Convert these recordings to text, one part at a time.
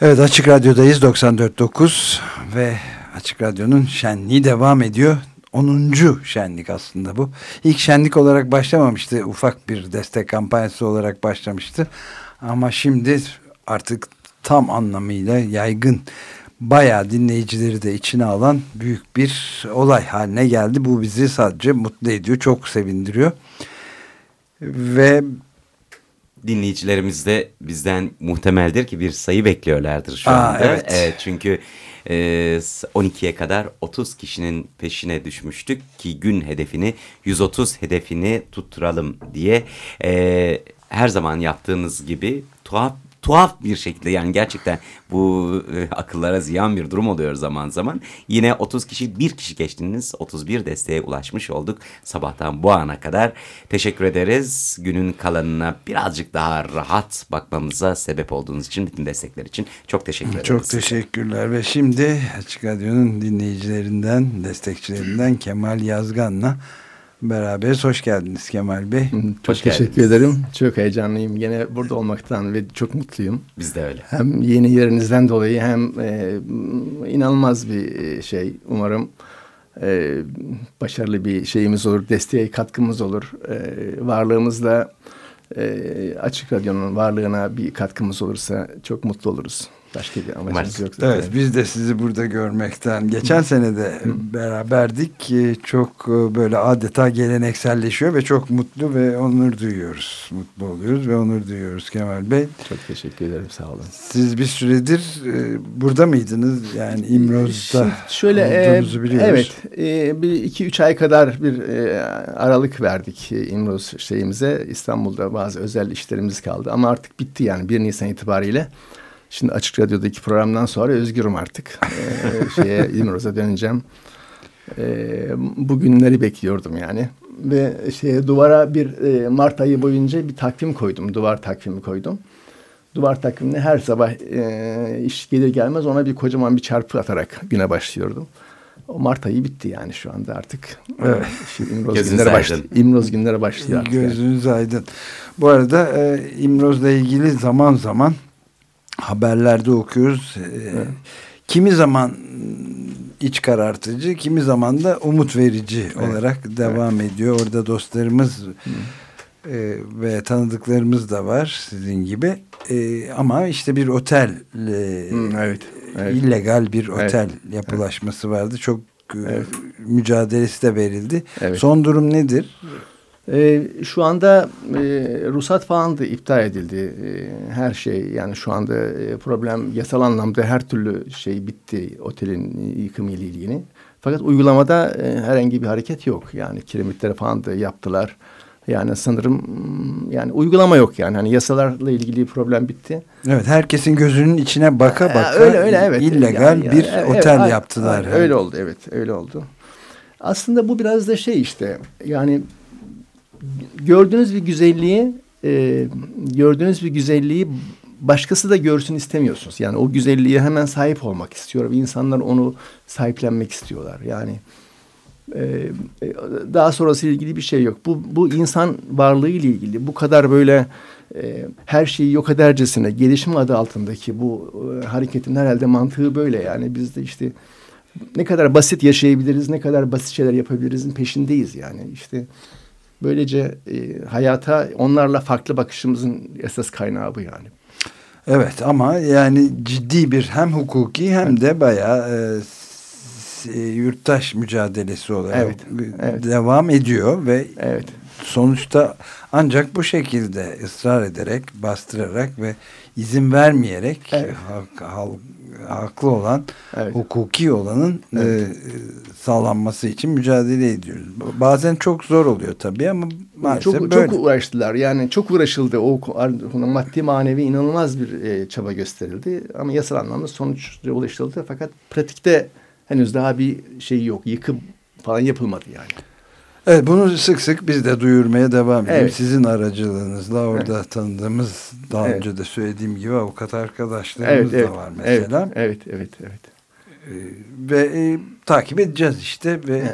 Evet Açık Radyo'dayız 94.9 ve Açık Radyo'nun şenliği devam ediyor. 10. şenlik aslında bu. İlk şenlik olarak başlamamıştı. Ufak bir destek kampanyası olarak başlamıştı. Ama şimdi artık tam anlamıyla yaygın bayağı dinleyicileri de içine alan büyük bir olay haline geldi. Bu bizi sadece mutlu ediyor. Çok sevindiriyor. Ve dinleyicilerimiz de bizden muhtemeldir ki bir sayı bekliyorlardır şu Aa, anda. evet. evet çünkü e, 12'ye kadar 30 kişinin peşine düşmüştük ki gün hedefini 130 hedefini tutturalım diye e, her zaman yaptığımız gibi tuhaf tuhaf bir şekilde yani gerçekten bu e, akıllara ziyan bir durum oluyor zaman zaman. Yine 30 kişi bir kişi geçtiniz 31 desteğe ulaşmış olduk sabahtan bu ana kadar. Teşekkür ederiz günün kalanına birazcık daha rahat bakmamıza sebep olduğunuz için bütün destekler için çok teşekkür ederiz. Çok teşekkürler ve şimdi Açık Radyo'nun dinleyicilerinden, destekçilerinden Kemal Yazgan'la beraberiz. Hoş geldiniz Kemal Bey. Çok Hoş teşekkür geldiniz. ederim. Çok heyecanlıyım. Yine burada olmaktan ve çok mutluyum. Biz de öyle. Hem yeni yerinizden dolayı hem e, inanılmaz bir e, şey. Umarım e, başarılı bir şeyimiz olur, desteğe katkımız olur. E, varlığımızla e, Açık Radyo'nun varlığına bir katkımız olursa çok mutlu oluruz. Başka bir amacımız yok zaten. Evet biz de sizi burada görmekten geçen sene de beraberdik. Ee, çok e, böyle adeta gelenekselleşiyor ve çok mutlu ve onur duyuyoruz. Mutlu oluyoruz ve onur duyuyoruz Kemal Bey. Çok teşekkür ederim. Sağ olun. siz bir süredir e, burada mıydınız? Yani İmroz'da Şimdi şöyle e, olduğunuzu biliyoruz. evet e, bir iki üç ay kadar bir e, aralık verdik İmroz şeyimize. İstanbul'da bazı özel işlerimiz kaldı ama artık bitti yani 1 Nisan itibariyle. Şimdi Açık Radyo'daki programdan sonra özgürüm artık. E, şeye İmroz'a döneceğim. E, bu günleri bekliyordum yani. Ve şeye duvara bir e, Mart ayı boyunca bir takvim koydum. Duvar takvimi koydum. Duvar takvimine her sabah e, iş gelir gelmez ona bir kocaman bir çarpı atarak güne başlıyordum. O Mart ayı bitti yani şu anda artık. Evet. Şimdi İmroz Gözünüz günleri, baş, aydın. İmroz günleri başlıyor artık. yani. Gözünüz aydın. Bu arada e, İmroz'la ilgili zaman zaman haberlerde okuyoruz. E, Kimi zaman iç karartıcı, kimi zaman da umut verici olarak devam ediyor. Orada dostlarımız e, ve tanıdıklarımız da var sizin gibi. E, ama işte bir otel, e, evet, evet. illegal bir Evet. otel yapılaşması vardı. Çok e, mücadelesi de verildi. Evet. Son durum nedir? Ee, şu anda e, ruhsat falan da iptal edildi. E, her şey yani şu anda e, problem yasal anlamda her türlü şey bitti otelin yıkımı ile ilgili. Fakat uygulamada e, herhangi bir hareket yok. Yani kiremitleri falan da yaptılar. Yani sanırım mm, yani uygulama yok yani. Hani yasalarla ilgili problem bitti. Evet herkesin gözünün içine baka Aa, baka öyle öyle evet. illegal Yani- bir yani- otel evet, yaptılar. aynen, Öyle oldu evet öyle oldu. Aslında bu biraz da şey işte yani gördüğünüz bir güzelliği e, gördüğünüz bir güzelliği başkası da görsün istemiyorsunuz. Yani o güzelliğe hemen sahip olmak istiyor ve insanlar onu sahiplenmek istiyorlar. Yani e, e, daha sonrası ilgili bir şey yok. Bu, bu insan varlığı ile ilgili bu kadar böyle e, her şeyi yok edercesine gelişim adı altındaki bu e, hareketin herhalde mantığı böyle yani biz de işte ne kadar basit yaşayabiliriz, ne kadar basit şeyler yapabilirizin peşindeyiz yani işte böylece e, hayata onlarla farklı bakışımızın esas kaynağı bu yani. Evet ama yani ciddi bir hem hukuki hem de bayağı e, e, yurttaş mücadelesi olarak Evet, evet. devam ediyor ve Evet. sonuçta ancak bu şekilde ısrar ederek, bastırarak ve izin vermeyerek Evet. hak- hal- haklı olan, Evet. hukuki olanın Evet. e, sağlanması için mücadele ediyoruz. Bazen çok zor oluyor tabii ama maalesef çok, böyle. çok uğraştılar. Yani çok uğraşıldı. O maddi manevi inanılmaz bir e, çaba gösterildi. Ama yasal anlamda sonuç ulaşıldı. Fakat pratikte henüz daha bir şey yok. Yıkım falan yapılmadı yani. Evet bunu sık sık biz de duyurmaya devam edelim. Evet. Sizin aracılığınızla orada tanıdığımız daha Evet. önce de söylediğim gibi avukat arkadaşlarımız Evet, evet. da var mesela. Evet, evet, evet. evet. Ee, ve e, takip edeceğiz işte ve Evet.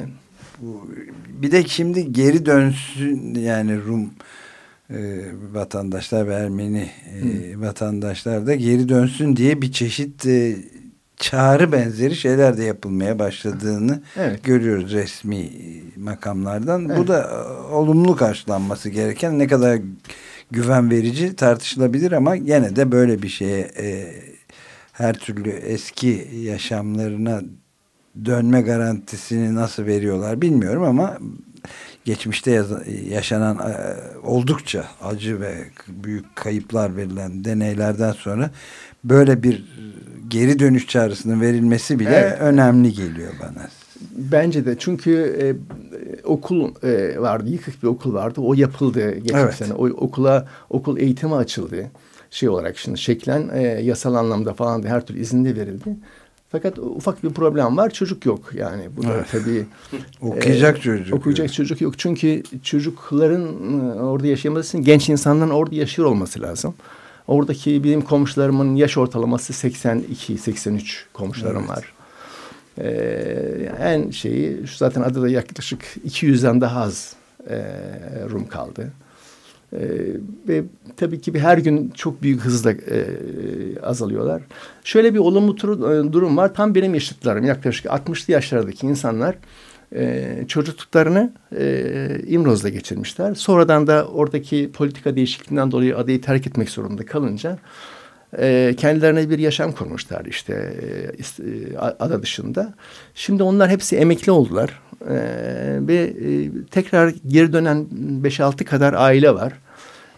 bu, bir de şimdi geri dönsün yani Rum e, vatandaşlar ve Ermeni e, vatandaşlar da geri dönsün diye bir çeşit e, çağrı benzeri şeyler de yapılmaya başladığını Evet. görüyoruz resmi makamlardan. Bu Evet. da e, olumlu karşılanması gereken ne kadar güven verici tartışılabilir ama gene de böyle bir şeye e, her türlü eski yaşamlarına dönme garantisini nasıl veriyorlar bilmiyorum ama geçmişte yaz- yaşanan e, oldukça acı ve büyük kayıplar verilen deneylerden sonra böyle bir geri dönüş çağrısının verilmesi bile Evet. önemli geliyor bana. Bence de çünkü e, okul e, vardı, yıkık bir okul vardı. O yapıldı geçen Evet. sene. O okula okul eğitimi açıldı. Şey olarak şimdi şeklen e, yasal anlamda falan da her türlü izin de verildi. Fakat ufak bir problem var. Çocuk yok yani. Bu da Evet. tabii Okuyacak e, çocuk. Okuyacak çocuk yok. Çünkü çocukların e, orada yaşaması için genç insanların orada yaşıyor olması lazım. Oradaki benim komşularımın yaş ortalaması 82-83 komşularım Evet. var. Ee, en şeyi şu zaten adada yaklaşık 200'den daha az e, Rum kaldı. Ee, ve tabii ki bir her gün çok büyük hızla e, azalıyorlar. Şöyle bir olumlu e, durum var. Tam benim yaşıtlarım yaklaşık 60'lı yaşlardaki insanlar e, çocukluklarını e, İmroz'da geçirmişler. Sonradan da oradaki politika değişikliğinden dolayı adayı terk etmek zorunda kalınca e, kendilerine bir yaşam kurmuşlar işte e, e, ada dışında. Şimdi onlar hepsi emekli oldular E, ve e, tekrar geri dönen 5-6 kadar aile var.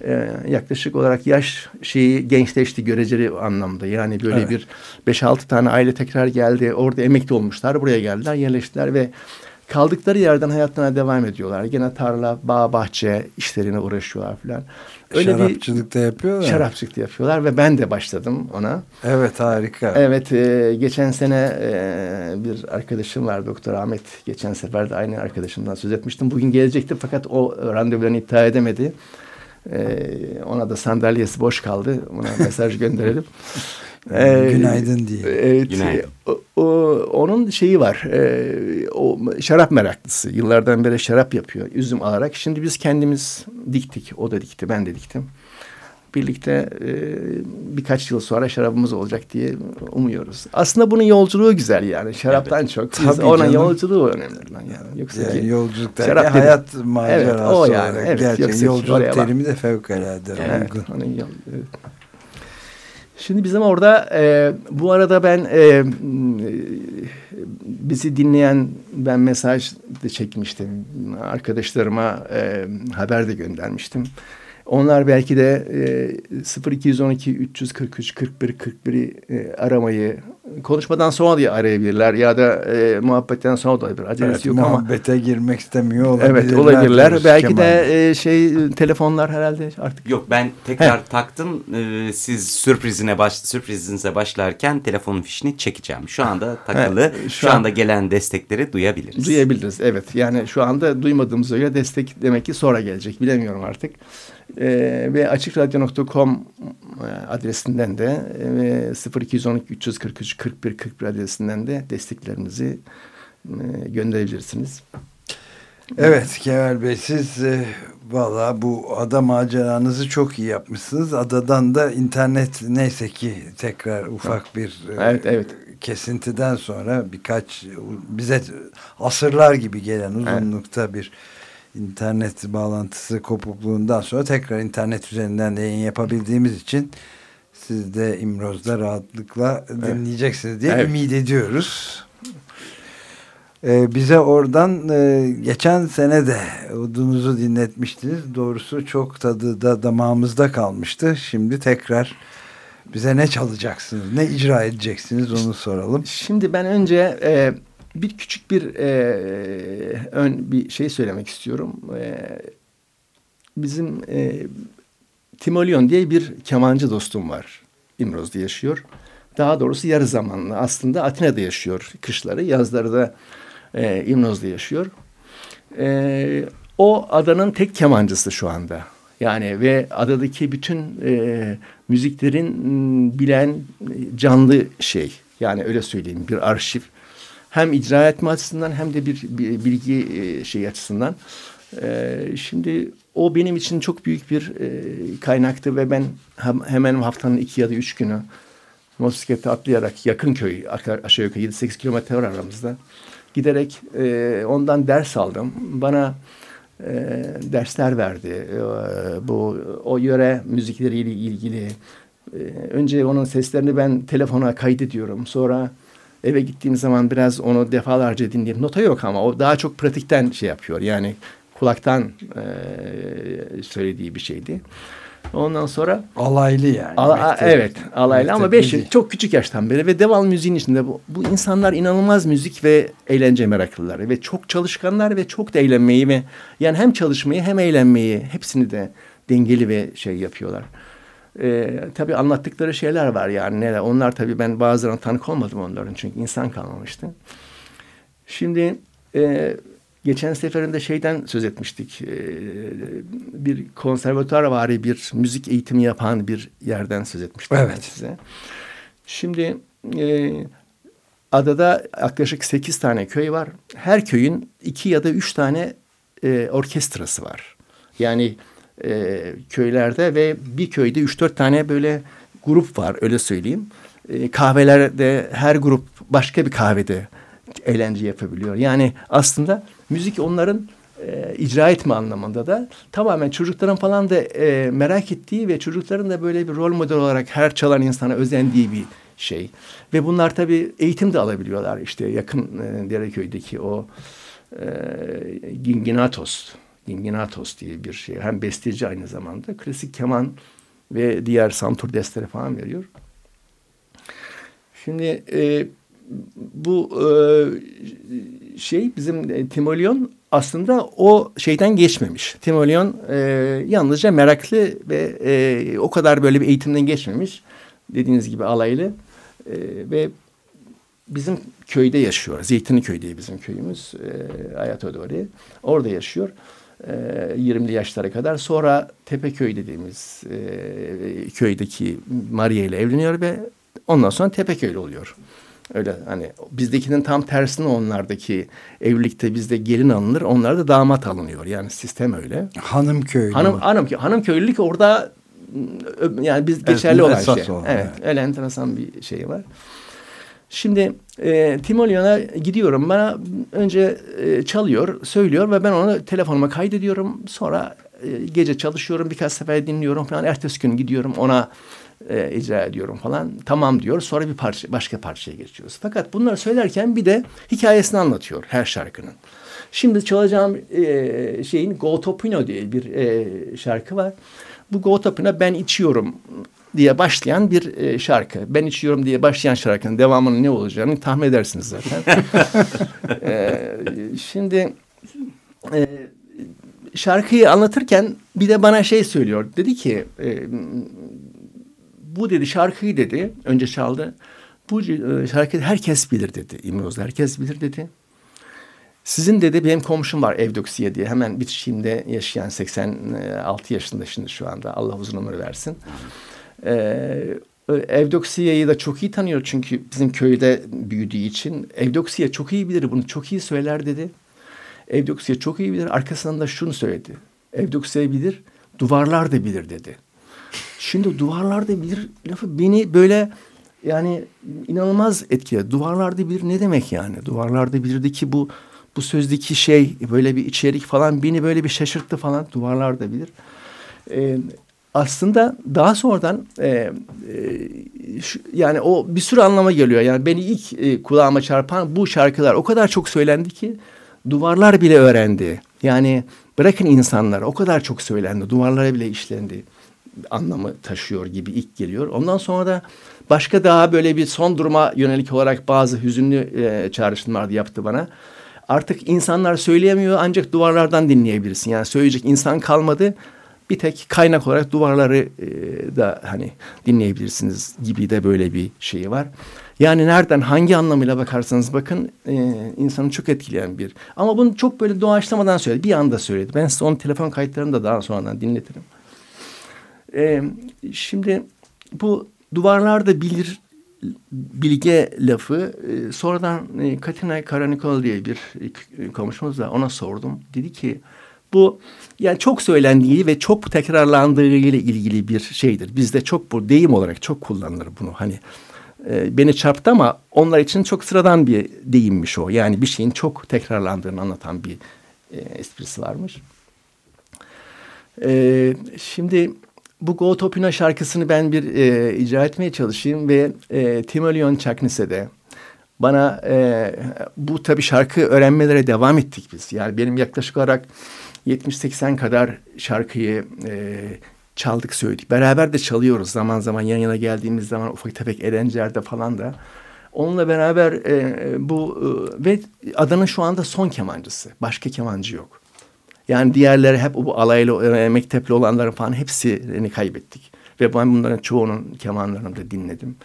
E, yaklaşık olarak yaş şeyi gençleşti göreceli anlamda. Yani böyle Evet. bir 5-6 tane aile tekrar geldi. Orada emekli olmuşlar. Buraya geldiler, yerleştiler ve kaldıkları yerden hayatlarına devam ediyorlar. Gene tarla, bağ, bahçe işlerine uğraşıyorlar falan. Öyle bir Şarapçılıkta yapıyorlar. şarapçılık yapıyorlar ve ben de başladım ona. Evet harika. Evet, e, geçen sene e, bir arkadaşım var Doktor Ahmet. Geçen sefer de aynı arkadaşımdan söz etmiştim. Bugün gelecekti fakat o randevularını iptal edemedi. E, ona da sandalyesi boş kaldı. Ona mesaj gönderelim. E, Günaydın diye. Evet, Günaydın. o, o- onun şeyi var. e, o şarap meraklısı. Yıllardan beri şarap yapıyor. Üzüm alarak. Şimdi biz kendimiz diktik. O da dikti. Ben de diktim. Birlikte e, birkaç yıl sonra şarabımız olacak diye umuyoruz. Aslında bunun yolculuğu güzel yani. Şaraptan çok. Biz Tabii ona canım. yolculuğu önemli. Yani. Yoksa Yani ki, yolculuk Şarap dedim. hayat macerası Evet, o yani, olarak evet, gerçekten yolculuk terimi de fevkalade Evet, onun yol- evet. Şimdi bizim orada e, bu arada ben e, e, bizi dinleyen ben mesaj da çekmiştim. Arkadaşlarıma e, haber de göndermiştim. Onlar belki de e, 0212 343 41 41'i e, aramayı konuşmadan sonra da arayabilirler ya da e, muhabbetten sonra da olabilir. Acelesi Evet, yok ama. muhabbete girmek istemiyor olabilirler. Evet olabilirler. Belki Kemal. de e, şey telefonlar herhalde artık Yok ben tekrar taktım. Ee, siz sürprizine baş, sürprizinize başlarken telefonun fişini çekeceğim. Şu anda takılı. Evet, şu şu, an- anda gelen destekleri duyabiliriz. Duyabiliriz evet. Yani şu anda duymadığımız göre destek demek ki sonra gelecek. Bilemiyorum artık. Ee, ve açıkradyo.com e, adresinden de e, 0212 343 41 41 adresinden de desteklerinizi e, gönderebilirsiniz. Evet Kemal Bey siz e, valla bu ada maceranızı çok iyi yapmışsınız. Adadan da internet neyse ki tekrar ufak bir e, Evet, evet. kesintiden sonra birkaç bize asırlar gibi gelen uzunlukta bir internet bağlantısı kopukluğundan sonra tekrar internet üzerinden de yayın yapabildiğimiz için siz de İmroz'da rahatlıkla dinleyeceksiniz diye Evet. ümit ediyoruz. Ee, bize oradan e, geçen sene de odunuzu dinletmiştiniz. Doğrusu çok tadı da damağımızda kalmıştı. Şimdi tekrar bize ne çalacaksınız, ne icra edeceksiniz onu soralım. Şimdi ben önce e, bir küçük bir e, ön bir şey söylemek istiyorum. E, bizim e, Timolyon diye bir kemancı dostum var. İmroz'da yaşıyor. Daha doğrusu yarı zamanlı. Aslında Atina'da yaşıyor kışları. Yazları da e, İmroz'da yaşıyor. E, o adanın tek kemancısı şu anda. Yani ve adadaki bütün e, müziklerin bilen canlı şey. Yani öyle söyleyeyim bir arşiv. Hem icra etme açısından hem de bir, bir bilgi şey açısından. E, şimdi o benim için çok büyük bir e, kaynaktı ve ben hem, hemen haftanın iki ya da üç günü motosiklete atlayarak yakın köy aşağı yukarı 7-8 kilometre var aramızda. Giderek e, ondan ders aldım. Bana e, dersler verdi. E, bu o yöre müzikleriyle ilgili. E, önce onun seslerini ben telefona kaydediyorum. Sonra eve gittiğim zaman biraz onu defalarca dinleyip nota yok ama o daha çok pratikten şey yapıyor. Yani kulaktan e, söylediği bir şeydi. Ondan sonra alaylı yani. Ala, mektep, evet alaylı ama beş değil. çok küçük yaştan beri ve devam müziğin içinde bu, bu insanlar inanılmaz müzik ve eğlence meraklılar ve çok çalışkanlar ve çok da eğlenmeyi ve yani hem çalışmayı hem eğlenmeyi hepsini de dengeli ve şey yapıyorlar. Ee, tabii anlattıkları şeyler var yani neler onlar tabii ben bazılarına tanık olmadım onların çünkü insan kalmamıştı. Şimdi e, Geçen seferinde şeyden söz etmiştik. Ee, bir konservatuar vari bir müzik eğitimi yapan bir yerden söz etmiştim evet. ben size. Şimdi e, adada yaklaşık sekiz tane köy var. Her köyün iki ya da üç tane e, orkestrası var. Yani e, köylerde ve bir köyde üç dört tane böyle grup var öyle söyleyeyim. E, kahvelerde her grup başka bir kahvede eğlence yapabiliyor. Yani aslında müzik onların e, icra etme anlamında da tamamen çocukların falan da e, merak ettiği ve çocukların da böyle bir rol model olarak her çalan insana özendiği bir şey. Ve bunlar tabii eğitim de alabiliyorlar. İşte yakın e, Dereköy'deki o e, Ginginatos, Ginginatos diye bir şey. Hem besteci aynı zamanda. Klasik keman ve diğer santur destleri falan veriyor. Şimdi e, bu e, şey bizim e, Timolyon aslında o şeyden geçmemiş. Timolyon e, yalnızca meraklı ve e, o kadar böyle bir eğitimden geçmemiş. Dediğiniz gibi alaylı e, ve bizim köyde yaşıyor. Zeytinli köyde bizim köyümüz. E, Ayatodori. Orada yaşıyor. E, 20'li yaşlara kadar. Sonra Tepeköy dediğimiz e, köydeki Maria ile evleniyor ve ondan sonra Tepeköylü oluyor. Öyle hani bizdekinin tam tersine onlardaki evlilikte bizde gelin alınır, onlarda damat alınıyor. Yani sistem öyle. Hanım köylü. Hanım hanım hanım köylülük orada yani biz geçerli olan şey. Olan, evet, evet, öyle enteresan bir şey var. Şimdi e, Timolyon'a gidiyorum. Bana önce e, çalıyor, söylüyor ve ben onu telefonuma kaydediyorum. Sonra e, gece çalışıyorum, birkaç sefer dinliyorum falan. Ertesi gün gidiyorum ona e, icra ediyorum falan. Tamam diyor. Sonra bir parça başka parçaya geçiyoruz. Fakat bunları söylerken bir de hikayesini anlatıyor her şarkının. Şimdi çalacağım e, şeyin Go Topino diye bir e, şarkı var. Bu Go Topino ben içiyorum diye başlayan bir e, şarkı. Ben içiyorum diye başlayan şarkının devamının ne olacağını tahmin edersiniz zaten. e, şimdi e, şarkıyı anlatırken bir de bana şey söylüyor. Dedi ki e, bu dedi şarkıyı dedi önce çaldı. Bu e, şarkıyı herkes bilir dedi. İmroz'da herkes bilir dedi. Sizin dedi benim komşum var Evdoksiye diye hemen bitişiğimde yaşayan 86 yaşında şimdi şu anda Allah uzun ömür versin. Ee, Evdoksiye'yi de çok iyi tanıyor çünkü bizim köyde büyüdüğü için. Evdoksiye çok iyi bilir bunu çok iyi söyler dedi. Evdoksiye çok iyi bilir arkasından da şunu söyledi. Evdoksiye bilir duvarlar da bilir dedi. Şimdi duvarlarda bir lafı beni böyle yani inanılmaz etkiledi. Duvarlarda bir ne demek yani? Duvarlarda birdeki bu bu sözdeki şey böyle bir içerik falan beni böyle bir şaşırttı falan. Duvarlarda bilir. Ee, aslında daha sonradan e, e, şu, yani o bir sürü anlama geliyor. Yani beni ilk e, kulağıma çarpan bu şarkılar o kadar çok söylendi ki duvarlar bile öğrendi. Yani bırakın insanlar o kadar çok söylendi. Duvarlara bile işlendi anlamı taşıyor gibi ilk geliyor. Ondan sonra da başka daha böyle bir son duruma yönelik olarak bazı hüzünlü e, çağrışımlar yaptı bana. Artık insanlar söyleyemiyor ancak duvarlardan dinleyebilirsin. Yani söyleyecek insan kalmadı. Bir tek kaynak olarak duvarları e, da hani dinleyebilirsiniz gibi de böyle bir şeyi var. Yani nereden hangi anlamıyla bakarsanız bakın e, insanı çok etkileyen bir. Ama bunu çok böyle doğaçlamadan söyledi. Bir anda söyledi. Ben size onun telefon kayıtlarını da daha sonradan dinletirim. E, şimdi bu duvarlarda bilir bilge lafı e, sonradan e, Katina Karanikol diye bir e, komşumuz var ona sordum. Dedi ki bu yani çok söylendiği ve çok tekrarlandığı ile ilgili bir şeydir. Bizde çok bu deyim olarak çok kullanılır bunu. Hani e, beni çarptı ama onlar için çok sıradan bir deyimmiş o. Yani bir şeyin çok tekrarlandığını anlatan bir e, esprisi varmış. E, şimdi bu Go Topina şarkısını ben bir e, icra etmeye çalışayım ve e, Timolyon Çaknise'de bana e, bu tabi şarkı öğrenmelere devam ettik biz. Yani benim yaklaşık olarak 70-80 kadar şarkıyı e, çaldık söyledik. Beraber de çalıyoruz zaman zaman yan yana geldiğimiz zaman ufak tefek eğlencelerde falan da. Onunla beraber e, bu e, ve adanın şu anda son kemancısı. Başka kemancı yok. Yani diğerleri hep bu alaylı e, mektepli olanların falan hepsini kaybettik. Ve ben bunların çoğunun kemanlarını da dinledim.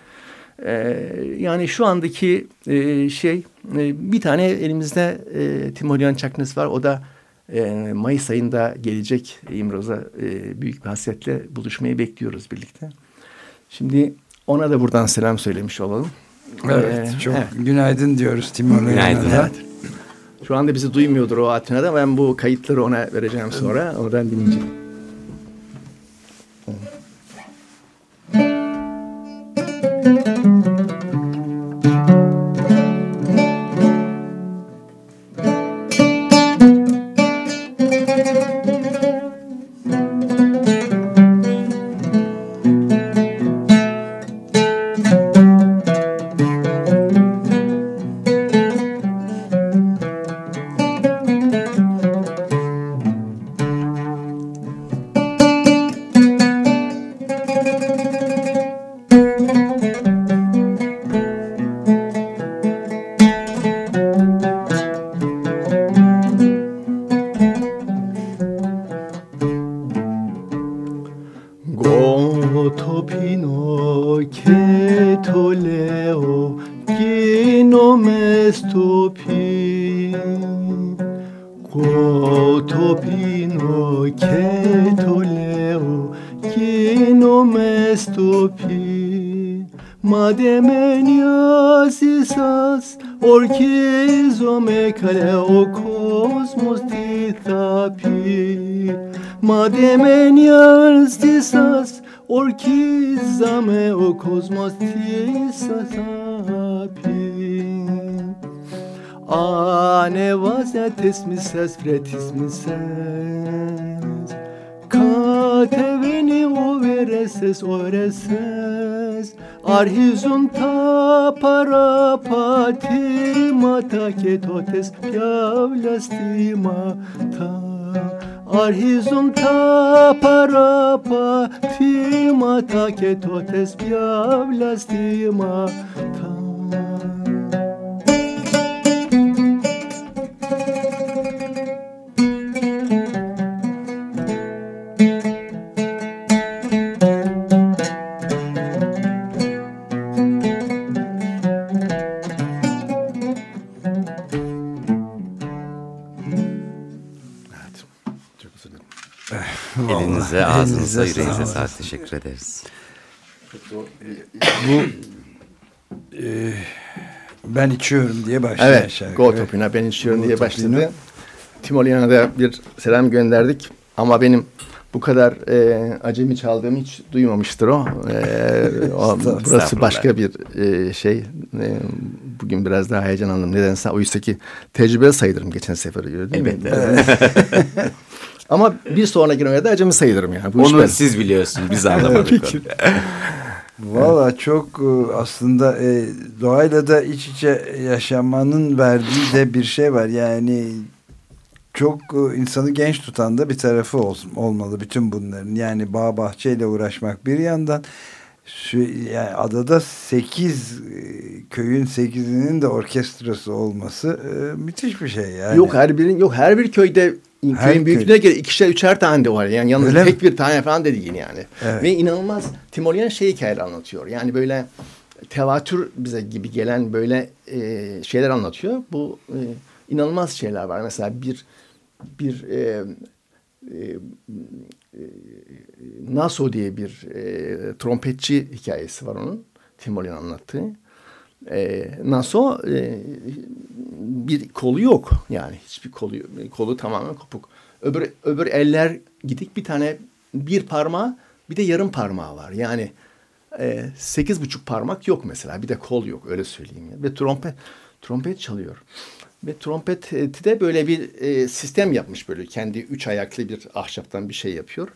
E, yani şu andaki e, şey e, bir tane elimizde e, Timuryan Çaknes var. O da e, Mayıs ayında gelecek İmroz'a e, büyük bir hasretle buluşmayı bekliyoruz birlikte. Şimdi ona da buradan selam söylemiş olalım. Evet, ee, çok evet. günaydın diyoruz Timur Günaydın. Evet. Şu anda bizi duymuyordur o Atina'da. Ben bu kayıtları ona vereceğim sonra. Oradan dinleyeceğim. Fretes misses, fretis misses. Kateveni overeses, oreses. Arhizun ta para pati mata ketotes piavlastima ta. Arhizun ta para pati mata ketotes piavlastima ta. Elinize, ağzınıza, yüreğinize sağlık. Teşekkür ederiz. Bu e, ben içiyorum diye başladı evet, şarkı. Go Topina ben içiyorum Go diye başladı. Timolian'a da bir selam gönderdik. Ama benim bu kadar e, acemi çaldığımı hiç duymamıştır o. E, o burası başka bir e, şey. E, bugün biraz daha heyecanlandım. Nedense oysa ki tecrübe sayılırım geçen sefer evet, mi? Evet. Ama bir sonraki oyunda acemi sayılırım yani. Bu Onu siz biliyorsunuz. Biz anlamadık. Valla çok e, aslında e, doğayla da iç içe yaşamanın verdiği de bir şey var. Yani çok e, insanı genç tutan da bir tarafı olsun, olmalı bütün bunların. Yani bağ bahçeyle uğraşmak bir yandan şu, yani adada 8 köyün 8'inin de orkestrası olması e, müthiş bir şey yani. Yok her birin yok her bir köyde Her köyün büyüklüğüne göre ikişer üçer tane de var. Yani yalnız Öyle tek bir tane falan da değil yani. Evet. Ve inanılmaz Timoryan şey hikayeler anlatıyor. Yani böyle tevatür bize gibi gelen böyle e, şeyler anlatıyor. Bu e, inanılmaz şeyler var. Mesela bir bir e, e, e, Naso diye bir e, trompetçi hikayesi var onun. Timoryan anlattığı. E, Naso e, bir kolu yok yani hiçbir kolu kolu tamamen kopuk. Öbür öbür eller gidik bir tane bir parmağı bir de yarım parmağı var. Yani e, sekiz buçuk parmak yok mesela bir de kol yok öyle söyleyeyim. Ya. Ve trompet trompet çalıyor. Ve trompeti de böyle bir e, sistem yapmış böyle kendi üç ayaklı bir ahşaptan bir şey yapıyor.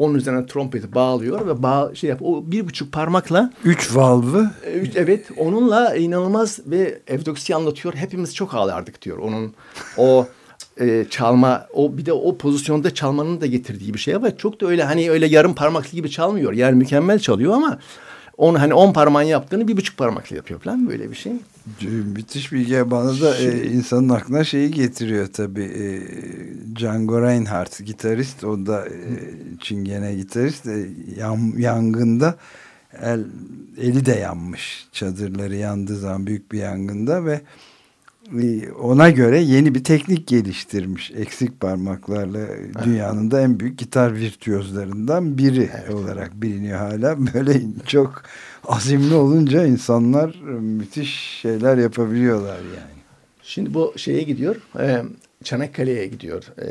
Onun üzerine trompeti bağlıyor ve bağ, şey yap. O bir buçuk parmakla 3 valvı e, üç- Evet onunla inanılmaz ve Evdoksi anlatıyor. Hepimiz çok ağlardık diyor. Onun o e, çalma o bir de o pozisyonda çalmanın da getirdiği bir şey var. Çok da öyle hani öyle yarım parmaklı gibi çalmıyor. Yani mükemmel çalıyor ama onu hani on parmağın yaptığını bir buçuk parmakla yapıyor falan böyle bir şey. Müthiş bir hikaye bana da e, insanın aklına şeyi getiriyor tabii. E, Django Reinhardt gitarist o da e, çingene gitarist e, yan- yangında el, eli de yanmış çadırları yandığı zaman büyük bir yangında ve ona göre yeni bir teknik geliştirmiş eksik parmaklarla dünyanın da en büyük gitar virtüözlerinden biri olarak biliniyor hala böyle çok azimli olunca insanlar e, müthiş şeyler yapabiliyorlar yani. Şimdi bu şeye gidiyor. E, Çanakkale'ye gidiyor. E,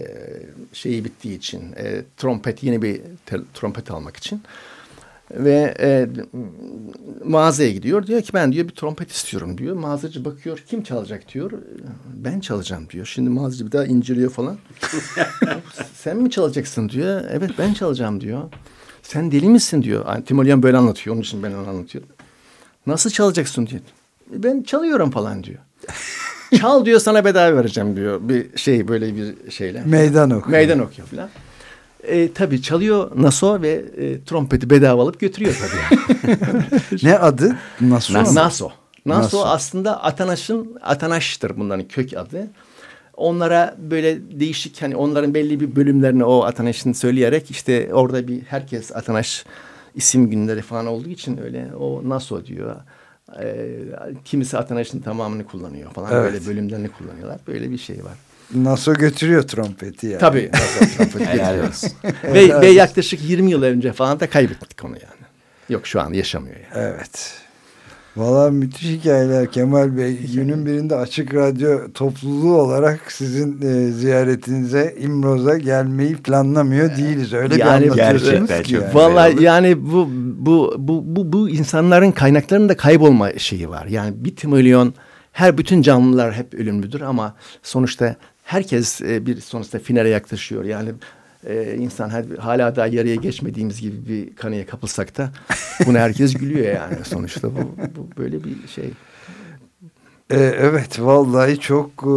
şeyi bittiği için. E, trompet yeni bir trompet almak için. Ve e, mağazaya gidiyor. Diyor ki ben diyor bir trompet istiyorum diyor. Mağazacı bakıyor kim çalacak diyor. Ben çalacağım diyor. Şimdi mağazacı bir daha inceliyor falan. Sen mi çalacaksın diyor. Evet ben çalacağım diyor. Sen deli misin diyor. Yani Timolyan böyle anlatıyor. Onun için ben onu anlatıyorum. Nasıl çalacaksın diyor. Ben çalıyorum falan diyor. Çal diyor sana bedava vereceğim diyor. Bir şey böyle bir şeyle. Meydan okuyor. Meydan okuyor falan. E, tabii çalıyor Naso ve e, trompeti bedava alıp götürüyor tabii. Ne adı? Naso. Naso. Naso Naso. aslında Atanaş'ın Atanaş'tır bunların kök adı. Onlara böyle değişik hani onların belli bir bölümlerini o Atanaş'ın söyleyerek işte orada bir herkes Atanaş isim günleri falan olduğu için öyle o Naso diyor. Ee, kimisi Atanaş'ın tamamını kullanıyor falan Evet. böyle bölümlerini kullanıyorlar. Böyle bir şey var. Nasıl götürüyor trompeti yani. Tabii Naso trompeti olsun. ve, ve yaklaşık 20 yıl önce falan da kaybettik onu yani. Yok şu an yaşamıyor yani. Evet. Valla müthiş hikayeler Kemal Bey. Günün birinde Açık Radyo topluluğu olarak sizin e, ziyaretinize İmroz'a gelmeyi planlamıyor değiliz. Öyle Yani bir anlatıyorsunuz gerçekten ki. yani. oldu. yani bu bu bu bu bu insanların kaynaklarının da kaybolma şeyi var. Yani bir trilyon her bütün canlılar hep ölümlüdür ama sonuçta herkes e, bir sonuçta finale yaklaşıyor. Yani e, insan her, hala daha yarıya geçmediğimiz gibi bir kanıya kapılsak da buna herkes gülüyor yani sonuçta bu, bu böyle bir şey. E, evet vallahi çok e,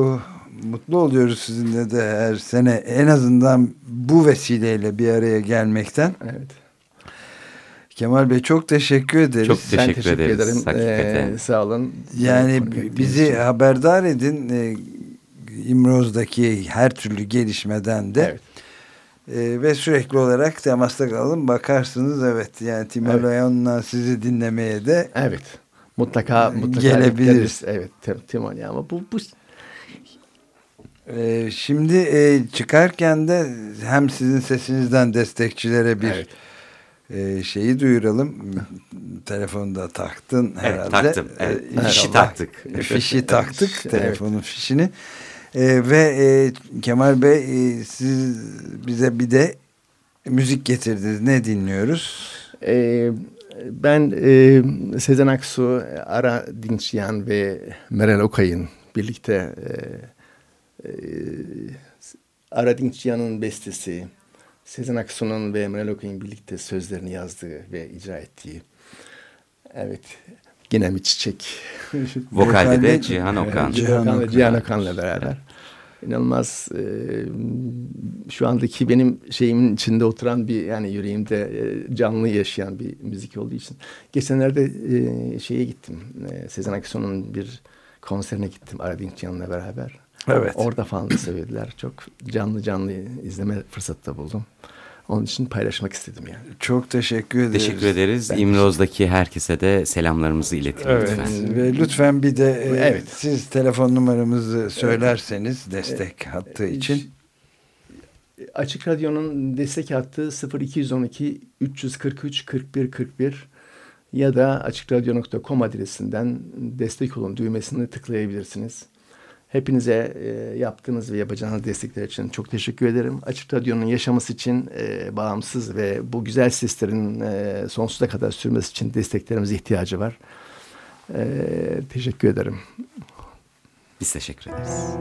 mutlu oluyoruz sizinle de her sene en azından bu vesileyle bir araya gelmekten. Evet. Kemal Bey çok teşekkür ederiz. Çok Teşekkür teşekkür ederiz, ederim. hakikaten. Ee, sağ olun. Yani bizi haberdar edin e, İmroz'daki her türlü gelişmeden de. Evet. E, ve sürekli olarak temasta kalalım. Bakarsınız evet yani Timur Evet. Sizi dinlemeye de Evet. Mutlaka mutlaka Gelebiliriz. Evet, Tim- Timon ya ama bu bu e, şimdi e, çıkarken de hem sizin sesinizden destekçilere bir Evet. e, şeyi duyuralım. Telefonu da taktın Evet, herhalde. taktım. Evet, E, fişi taktık. Fişi taktık. Evet. Telefonun fişini. E, ve e, Kemal Bey e, siz bize bir de müzik getirdiniz. Ne dinliyoruz? Ee, ben e, Sezen Aksu, Ara Dinçyan ve Meral Okay'ın birlikte e, e, Ara Dinçyan'ın bestesi, Sezen Aksu'nun ve Meral Okay'ın birlikte sözlerini yazdığı ve icra ettiği Evet. Yine bir çiçek. Vokalde de Cihan Okan. Cihan Cihan Okan. Cihan Okan'la beraber. İnanılmaz e, şu andaki benim şeyimin içinde oturan bir yani yüreğimde e, canlı yaşayan bir müzik olduğu için. Geçenlerde e, şeye gittim. E, Sezen Aksu'nun bir konserine gittim Aradink Cihan'la beraber. Evet. Orada falan da söylediler. Çok canlı canlı izleme fırsatı da buldum. Onun için paylaşmak istedim yani. Çok teşekkür ederiz. Teşekkür ederiz. Ben İmroz'daki herkese de selamlarımızı iletin Evet. lütfen. Ve lütfen bir de e, Evet. siz telefon numaramızı söylerseniz destek hattı için. Açık Radyo'nun destek hattı 0212 343 41 41 ya da açıkradyo.com adresinden destek olun düğmesini tıklayabilirsiniz. Hepinize e, yaptığınız ve yapacağınız destekler için çok teşekkür ederim. Açık Radyo'nun yaşaması için e, bağımsız ve bu güzel seslerin e, sonsuza kadar sürmesi için desteklerimize ihtiyacı var. E, teşekkür ederim. Biz teşekkür ederiz.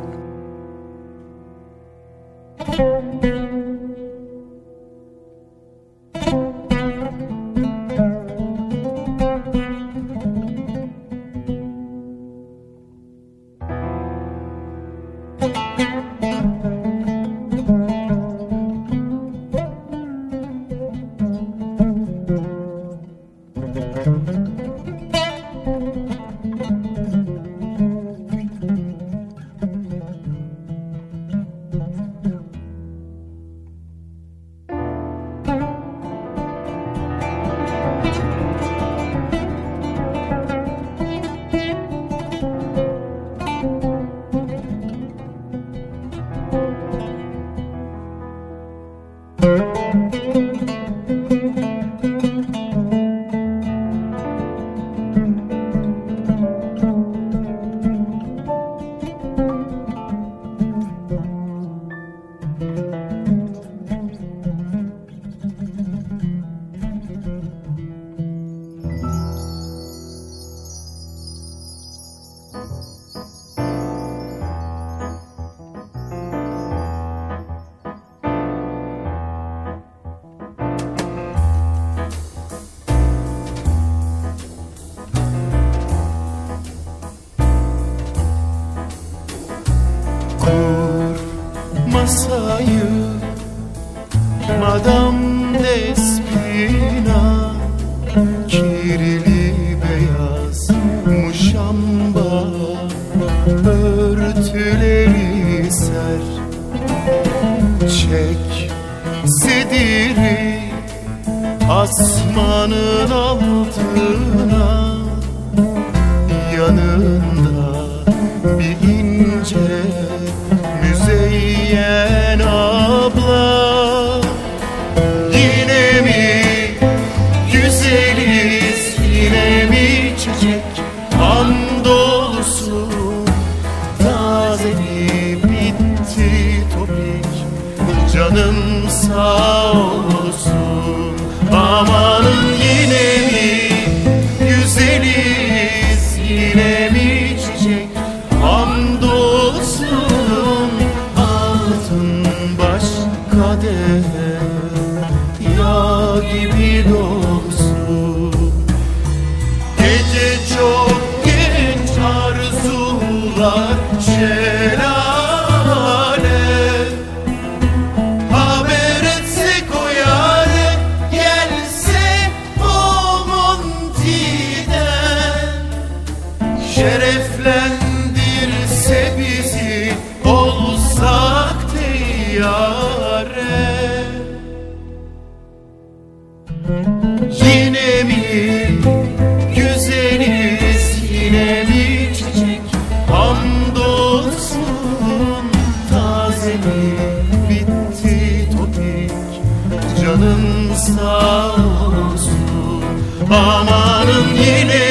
Sağ olsun amanın yine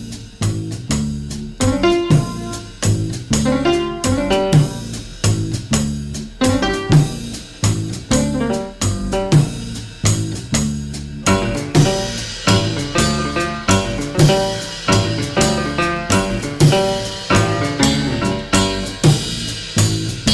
Thank you.